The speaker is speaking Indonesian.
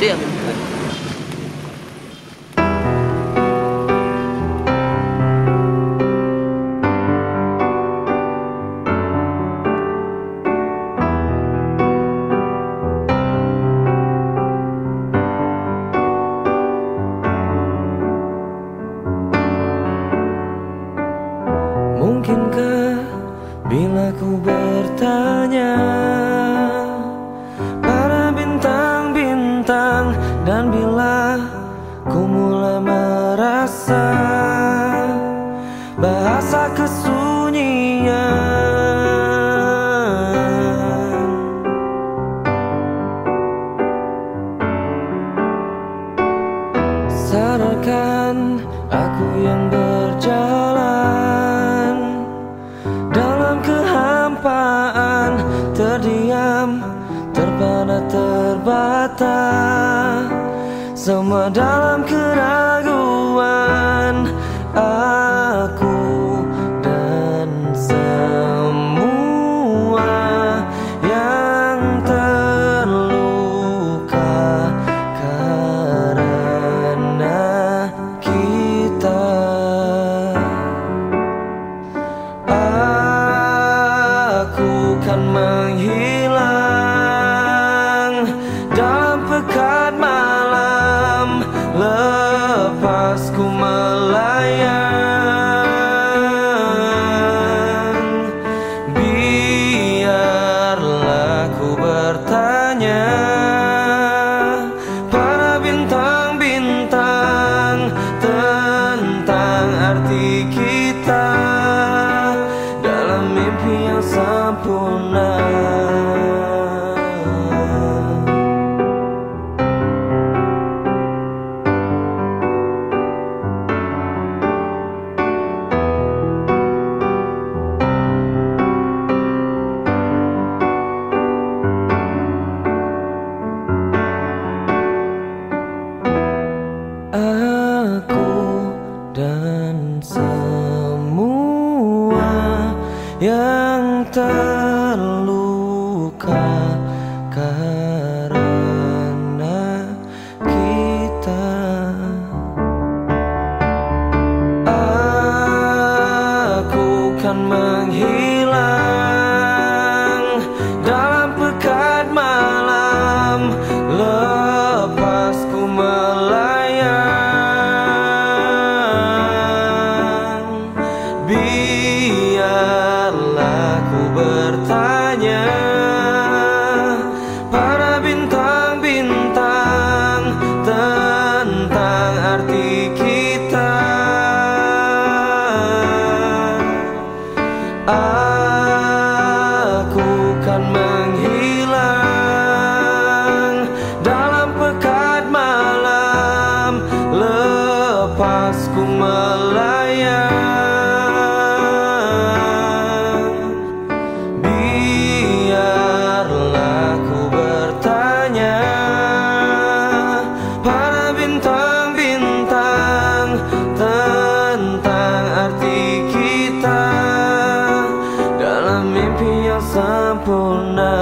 Gitu ya Mungkinkah bila ku bertanya Bahasa kesunyian. Sadarkan aku yang berjalan Dalam kehampaan Terdiam, terpana, terbata. Semua dalam keraguan Aku dan semua yang terluka karena kita. Aku kan menghilang lepas ku melayang. Biarlah ku bertanya para bintang-bintang tentang arti kita yang terluka mimpi yang sempurna.